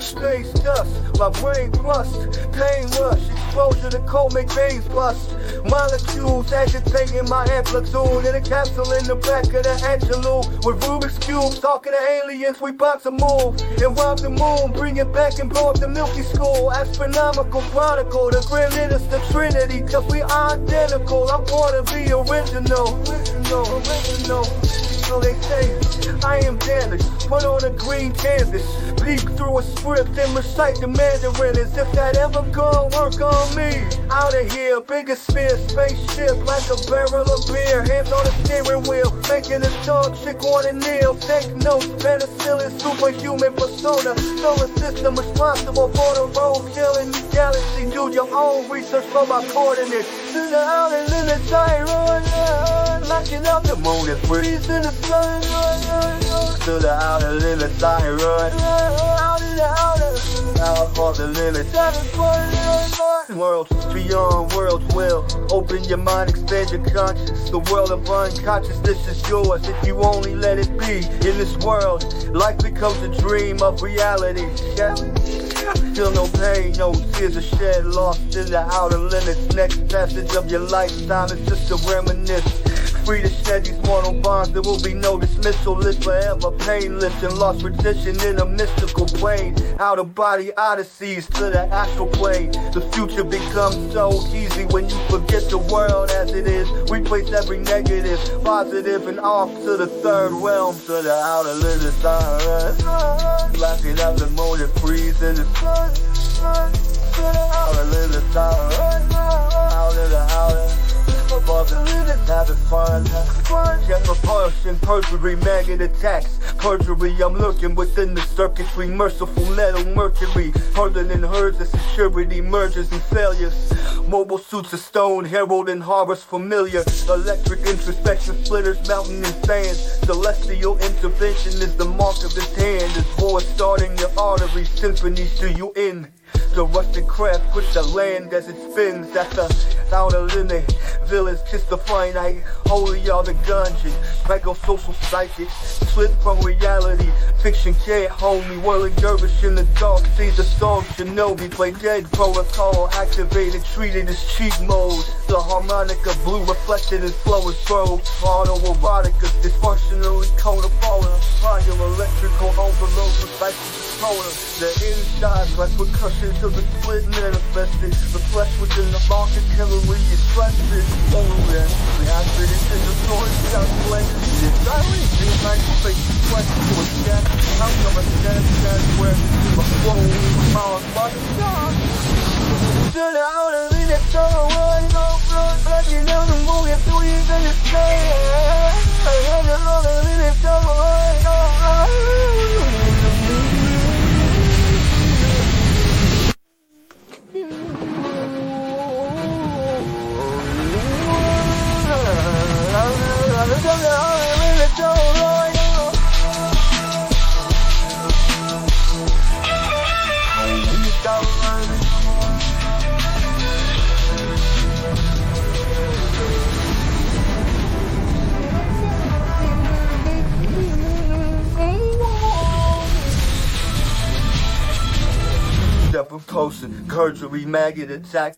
space dust. My brain thrust, pain rush, exposure to cold make veins bust. Molecules agitating my amplitude in a capsule in the back of the antelope. With Rubik's cubes, talking to aliens, we bout to move and rob the moon, bring it back and blow up the Milky School. Astronomical chronicle, the grand minister Trinity, cause we identical. I wanna be original, original, original. So they say I am damaged. Put on a green canvas, leap through a script and recite the Mandarin as if that ever gonna work on me. Out of here, bigger sphere, spaceship like a barrel of beer. Hands on the steering wheel, making a dog chick wanna kneel. Take notes, penicillin, superhuman persona. Solar system responsible for the road killing the galaxy. Do your own research for my coordinates. To the outer limits, I run, run, locking up the moon and freezing the sun. To the outer limits, I run, out of the limits. Worlds beyond worlds will open your mind, expand your conscience. The world of unconsciousness is yours if you only let it be. In this world, life becomes a dream of reality. Yeah. Feel no pain, no tears are shed, lost in the outer limits. Next passage of your lifetime is just a reminisce. Free to shed these mortal bonds, there will be no dismissal. Live forever painless and lost tradition in a mystical plane. Out of body odysseys to the astral plane. The future becomes so easy when you forget the world as it is. Replace every negative, positive, and off to the third realm, to the outer limits. Blocking out the moon and freezing the sun. To the outer. Fun. Get repulsion, perjury, maggot attacks. Perjury, I'm lurking within the circuitry. Merciful metal mercury, hurling in herds of security, mergers and failures. Mobile suits of stone, herald and horrors familiar. Electric introspection, splitters, mountain and sand. Celestial intervention is the mark of his hand. Starting arteries, symphonies to you in. The rusted craft push the land as it spins at the outer limit. Villains kiss the finite, holy are the dungeon. Psychosocial psychic, slip from reality. Fiction can't hold me, whirling dervish in the dark. See the song Shinobi, play dead protocol. Activated, treated as cheat mode. The harmonica blue reflected in flow is strobe. Autoerotica, dysfunctionally counterpollar. Overload, precise controller. The inside like percussion to the split manifested. The flesh within the market chemically is trusted. Only then, reacted in the source, got blended. It's silent, things like fake question to a cat. How come a stand, stand where my flow, my body, God. Stood out of in it, so run, go, run, like you know the movie, through you the sky. I had a lot of in it, so Potion, perjury, maggot attack.